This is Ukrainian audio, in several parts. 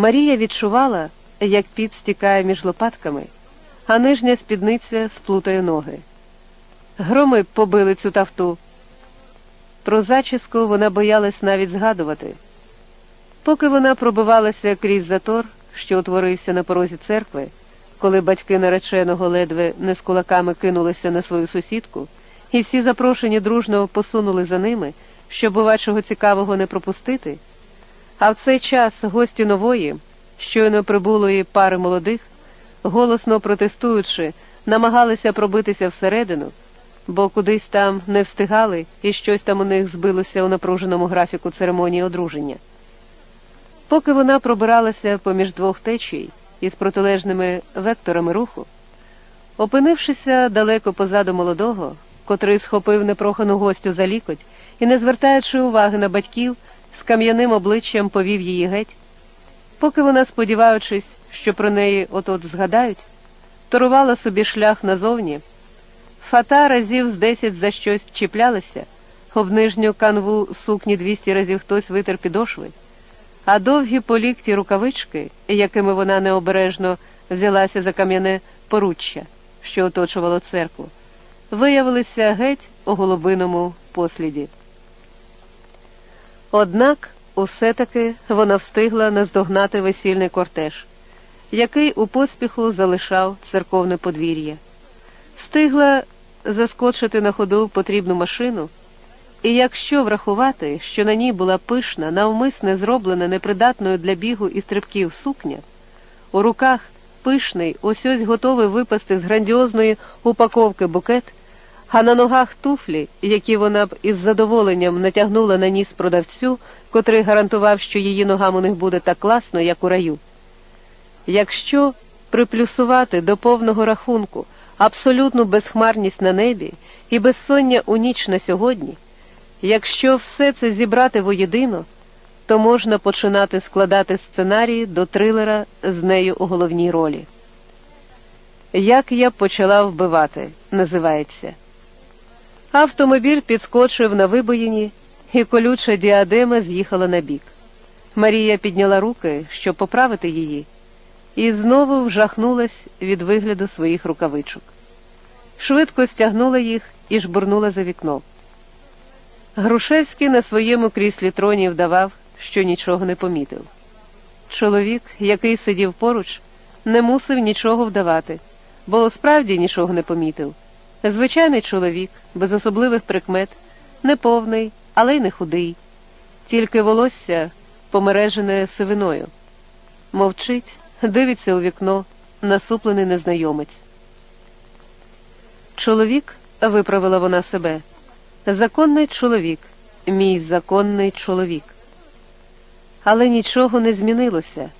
Марія відчувала, як під стікає між лопатками, а нижня спідниця сплутає ноги. Громи побили цю тафту. Про зачіску вона боялась навіть згадувати. Поки вона пробивалася крізь затор, що утворився на порозі церкви, коли батьки нареченого ледве не з кулаками кинулися на свою сусідку, і всі запрошені дружно посунули за ними, щоб бувачого цікавого не пропустити. А в цей час гості нової, щойно прибулої пари молодих, голосно протестуючи, намагалися пробитися всередину, бо кудись там не встигали і щось там у них збилося у напруженому графіку церемонії одруження. Поки вона пробиралася поміж двох течій із протилежними векторами руху, опинившися далеко позаду молодого, котрий схопив непрохану гостю за лікоть і, не звертаючи уваги на батьків, з кам'яним обличчям повів її геть, поки вона, сподіваючись, що про неї от-от згадають, торувала собі шлях назовні, фата разів з десять за щось чіплялися, об нижню канву сукні двісті разів хтось витер підошви, а довгі по лікті рукавички, якими вона необережно взялася за кам'яне поруччя, що оточувало церкву, виявилися геть у голубиному посліді. Однак усе таки вона встигла наздогнати весільний кортеж, який у поспіху залишав церковне подвір'я, встигла заскочити на ходу потрібну машину, і якщо врахувати, що на ній була пишна, навмисне зроблена непридатною для бігу і стрибків сукня, у руках пишний, ось ось готовий випасти з грандіозної упаковки букет а на ногах туфлі, які вона б із задоволенням натягнула на ніс продавцю, котрий гарантував, що її ногам у них буде так класно, як у раю. Якщо приплюсувати до повного рахунку абсолютну безхмарність на небі і безсоння у ніч на сьогодні, якщо все це зібрати воєдино, то можна починати складати сценарії до трилера з нею у головній ролі. Як я почала вбивати, називається. Автомобіль підскочив на вибоїні, і колюча діадема з'їхала на бік. Марія підняла руки, щоб поправити її, і знову вжахнулась від вигляду своїх рукавичок. Швидко стягнула їх і жбурнула за вікно. Грушевський на своєму кріслі троні вдавав, що нічого не помітив. Чоловік, який сидів поруч, не мусив нічого вдавати, бо справді нічого не помітив. Звичайний чоловік, без особливих прикмет, неповний, але й не худий, тільки волосся помережене сивиною. Мовчить, дивиться у вікно, насуплений незнайомець. Чоловік, виправила вона себе, законний чоловік, мій законний чоловік. Але нічого не змінилося.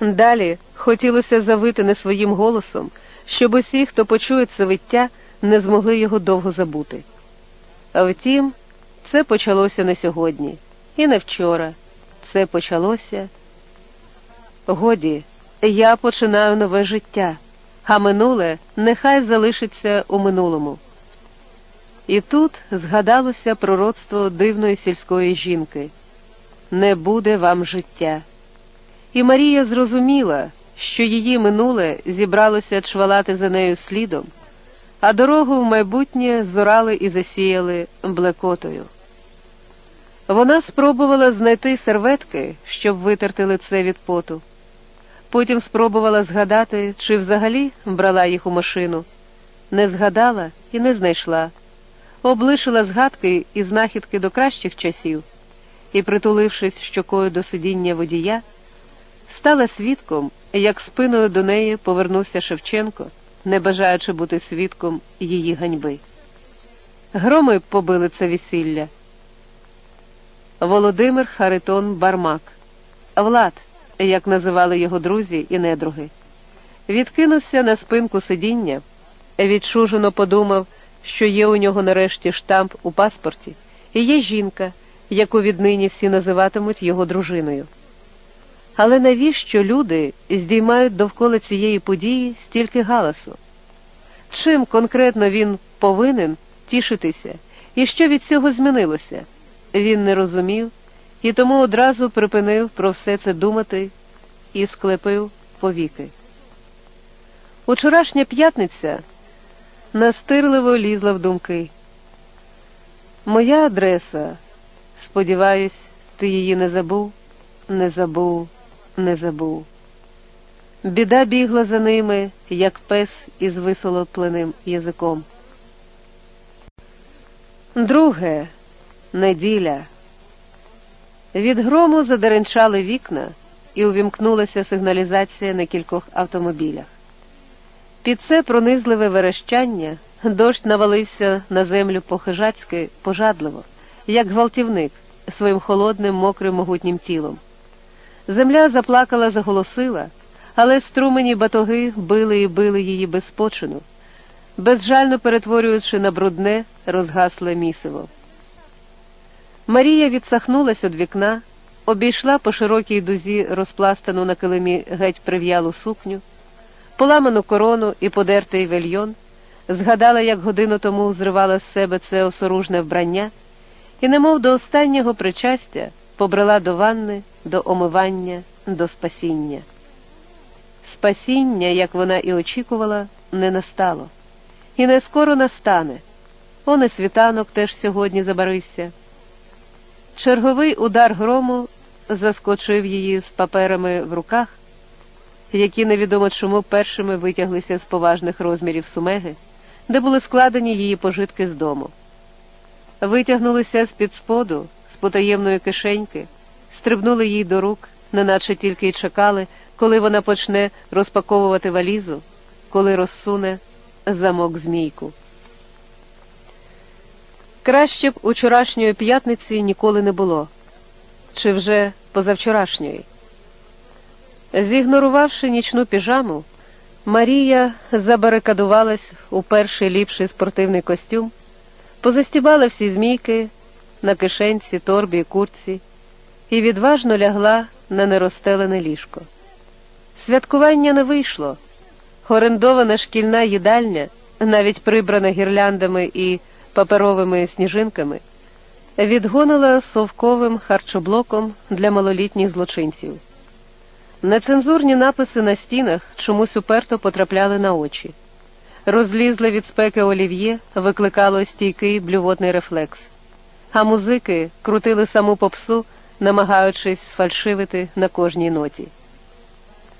Далі хотілося завити не своїм голосом, щоб усі, хто почує це виття, не змогли його довго забути. А втім, це почалося не сьогодні, і не вчора. Це почалося. Годі, я починаю нове життя, а минуле нехай залишиться у минулому. І тут згадалося пророцтво дивної сільської жінки не буде вам життя. І Марія зрозуміла, що її минуле зібралося чвалати за нею слідом а дорогу в майбутнє зорали і засіяли блекотою. Вона спробувала знайти серветки, щоб витерти лице від поту. Потім спробувала згадати, чи взагалі брала їх у машину. Не згадала і не знайшла, облишила згадки і знахідки до кращих часів і, притулившись щокою до сидіння водія, стала свідком, як спиною до неї повернувся Шевченко не бажаючи бути свідком її ганьби. Громи побили це весілля. Володимир Харитон Бармак, Влад, як називали його друзі і недруги, відкинувся на спинку сидіння, відчужено подумав, що є у нього нарешті штамп у паспорті, і є жінка, яку віднині всі називатимуть його дружиною. Але навіщо люди здіймають довкола цієї події стільки галасу? Чим конкретно він повинен тішитися, і що від цього змінилося? Він не розумів і тому одразу припинив про все це думати і склепив повіки. Учорашня п'ятниця настирливо лізла в думки. Моя адреса, сподіваюсь, ти її не забув, не забув, не забув. Біда бігла за ними, як пес із висолопленим язиком. Друге неділя. Від грому задеренчали вікна і увімкнулася сигналізація на кількох автомобілях. Під це пронизливе верещання дощ навалився на землю по-хижацьки пожадливо, як гвалтівник своїм холодним, мокрим могутнім тілом. Земля заплакала, заголосила, але струмені батоги били і били її без спочину, безжально перетворюючи на брудне, розгасле місиво. Марія відсахнулась від вікна, обійшла по широкій дузі розпластану на килимі геть прив'ялу сукню, поламану корону і подертий вельйон, згадала, як годину тому зривала з себе це осоружне вбрання, і, немов до останнього причастя, побрела до ванни, до омивання, до спасіння. Спасіння, як вона і очікувала, не настало, і не скоро настане. Он і світанок теж сьогодні забарився. Черговий удар грому заскочив її з паперами в руках, які невідомо чому першими витяглися з поважних розмірів сумеги, де були складені її пожитки з дому. Витягнулися з-під споду, з потаємної кишеньки, стрибнули їй до рук, неначе тільки й чекали, коли вона почне розпаковувати валізу, коли розсуне замок змійку. Краще б учорашньої п'ятниці ніколи не було, чи вже позавчорашньої. Зігнорувавши нічну піжаму, Марія забарикадувалась у перший ліпший спортивний костюм, позастібала всі змійки на кишенці, торбі курці і відважно лягла на нерозстелене ліжко. Святкування не вийшло. Орендована шкільна їдальня, навіть прибрана гірляндами і паперовими сніжинками, відгонила совковим харчоблоком для малолітніх злочинців. Нецензурні написи на стінах чомусь уперто потрапляли на очі. Розлізле від спеки олів'є викликало стійкий блювотний рефлекс, а музики крутили саму попсу, намагаючись сфальшивити на кожній ноті.